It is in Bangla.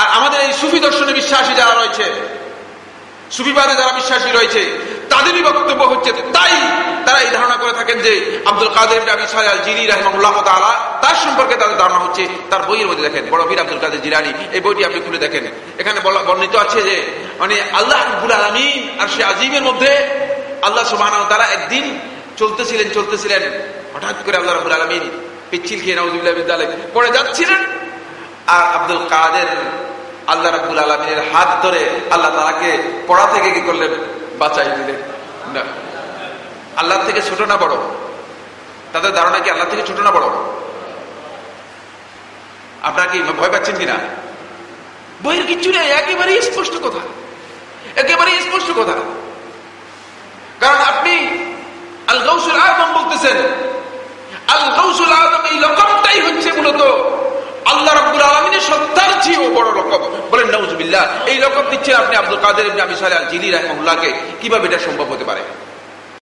আর আমাদের এই সুফি দর্শনে বিশ্বাসী যারা রয়েছে, সুফিবাদে যারা বিশ্বাসী রয়েছে, তাদেরই বক্তব্য হচ্ছে তাই তারা এই ধারণা করে থাকেন যে আব্দুল কাদের জিরি রহমাল্লাহ তালা তার সম্পর্কে তাদের ধারণা হচ্ছে, তার বইয়ের মধ্যে দেখেন, বড় বীর আব্দুল কাদের জিরানি এই বইটি আপনি খুলে দেখেন। এখানে বর্ণিত আছে যে মানে আল্লাহ আব্বুল আলমিন আর সে আজিমের মধ্যে আল্লাহ সুবাহ তারা একদিন চলতেছিলেন চলতেছিলেন, হঠাৎ করে আল্লাহ রবুল আলমিন পিচ্ছিল খেয়ে নজুল্লাহ বিদ্যালয় পড়ে যাচ্ছিলেন। আর আব্দুল কাদের আল্লাহ রাবুল আলমিনের হাত ধরে আল্লাহ তারাকে পড়া থেকে কি করলেন? বাঁচাই দিলেন। না। আল্লাহ থেকে ছোট না বড়? তাদের ধারণা কি আল্লাহ থেকে ছোট না বড়? আপনারা কি ভয় পাচ্ছেন কিনা? বইয়ের কিচ্ছু নেই, একেবারেই স্পষ্ট কথা। একেবারেই স্পষ্ট কথা। কারণ আপনি আল গৌসুল আদম বলতেছেন আল গৌসুল আদম এই লকমটাই হচ্ছে মূলত আল্লাহ রাব্বুল আলমিনের সত্তার চেয়েও বড় রকম বলেন নজবিল্লাহ এই রকম দিচ্ছেন আপনি আব্দুল কাদের আমি সালে জিলি রাহমুল্লাহকে কীভাবে এটা সম্ভব হতে পারে?